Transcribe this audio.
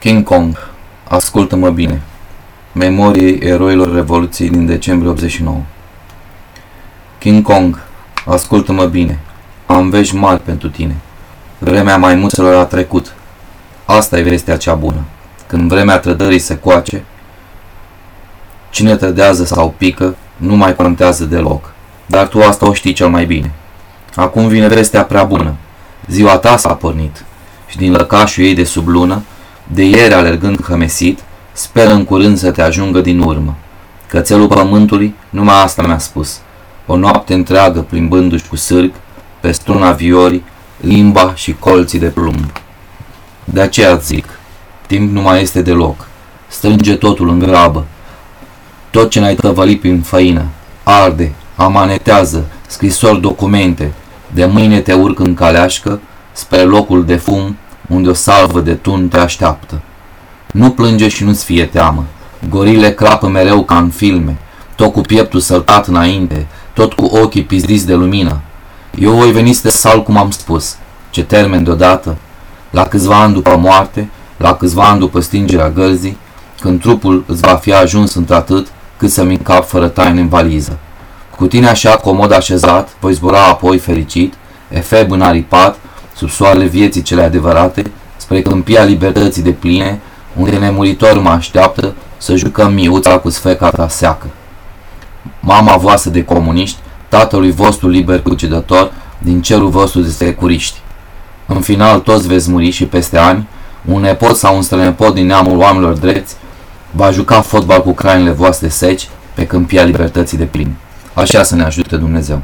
King Kong, ascultă-mă bine. Memoriei eroilor Revoluției din decembrie 89. King Kong, ascultă-mă bine. Am vești mari pentru tine. Vremea maimuțelor a trecut. Asta e vestea cea bună. Când vremea trădării se coace, cine trădează sau pică, nu mai contează deloc. Dar tu asta o știi cel mai bine. Acum vine vestea prea bună. Ziua ta s-a pornit și din lăcașul ei de sub lună, de ieri alergând hămesit, speră în curând să te ajungă din urmă. Cățelul pământului numai asta mi-a spus. O noapte întreagă plimbându-și cu sârg, pe struna viorii, limba și colții de plumb. De aceea zic, timp nu mai este deloc. Strânge totul în grabă. Tot ce n-ai tăvălit prin făină, arde, amanetează, scrisori documente, de mâine te urc în caleașcă, spre locul de fum, unde o salvă de tun te așteaptă. Nu plânge și nu-ți fie teamă. Gorile crapă mereu ca în filme, tot cu pieptul săltat înainte, tot cu ochii pizdiți de lumină. Eu voi veni să te sal cum am spus. Ce termen deodată, la câțiva ani după moarte, la câțiva ani după stingerea gărzii, când trupul îți va fi ajuns într-atât cât să-mi încap fără taine în valiză. Cu tine așa comod așezat, voi zbura apoi fericit, efeb înaripat, sub soarele vieții cele adevărate, spre câmpia libertății de pline, unde nemuritor mă așteaptă să jucăm miuța cu sfeca ta seacă. Mama voastră de comuniști, tatălui vostru liber cucedător, din cerul vostru de securiști. În final toți veți muri și peste ani, un nepot sau un strănepot din neamul oamenilor drepți va juca fotbal cu crainele voastre seci pe câmpia libertății de plin. Așa să ne ajute Dumnezeu.